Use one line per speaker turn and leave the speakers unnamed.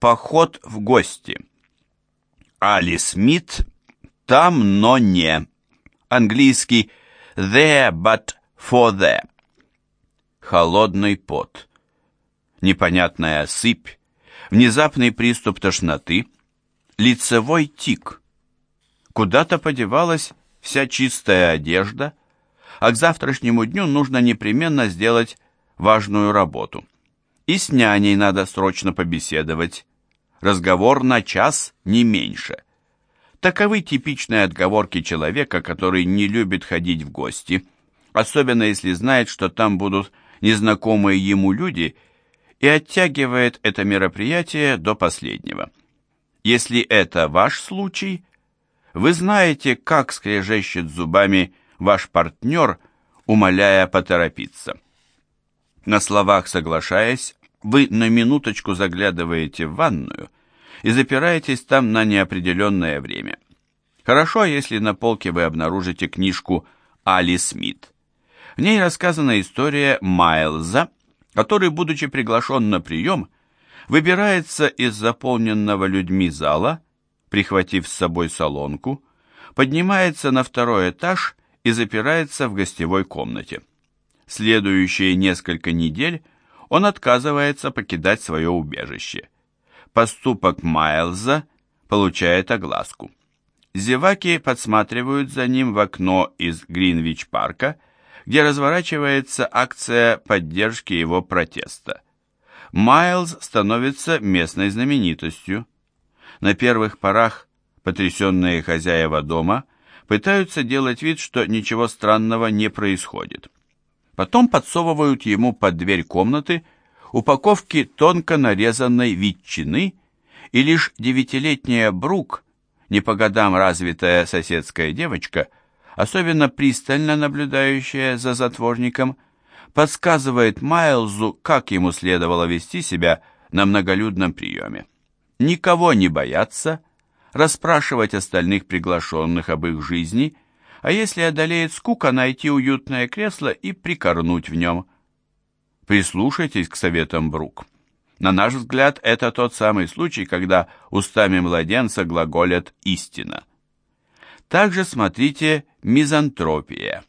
Поход в гости. Али Смит там, но не. Английский there but for there. Холодный пот. Непонятная сыпь. Внезапный приступ тошноты. Лицевой тик. Куда-то подевалась вся чистая одежда, а к завтрашнему дню нужно непременно сделать важную работу. И с няней надо срочно побеседовать. Разговор на час не меньше. Таковы типичные отговорки человека, который не любит ходить в гости, особенно если знает, что там будут незнакомые ему люди, и оттягивает это мероприятие до последнего. Если это ваш случай, вы знаете, как скрежещет зубами ваш партнер, умоляя поторопиться. На словах соглашаясь, вы на минуточку заглядываете в ванную и запираетесь там на неопределенное время. Хорошо, если на полке вы обнаружите книжку Али Смит. В ней рассказана история Майлза, который, будучи приглашен на прием, выбирается из заполненного людьми зала, прихватив с собой солонку, поднимается на второй этаж и запирается в гостевой комнате. Следующие несколько недель он отказывается покидать свое убежище. Поступок Майлза получает огласку. Зеваки подсматривают за ним в окно из Гринвич-парка, где разворачивается акция поддержки его протеста. Майлз становится местной знаменитостью. На первых порах потрясенные хозяева дома пытаются делать вид, что ничего странного не происходит. Потом подсовывают ему под дверь комнаты упаковки тонко нарезанной ветчины, и лишь девятилетняя Брук, не по годам развитая соседская девочка, особенно пристально наблюдающая за затворником, подсказывает Майлзу, как ему следовало вести себя на многолюдном приеме. Никого не бояться, расспрашивать остальных приглашенных об их жизни – а если одолеет скука, найти уютное кресло и прикорнуть в нем. Прислушайтесь к советам Брук. На наш взгляд, это тот самый случай, когда устами младенца глаголят «истина». Также смотрите «Мизантропия».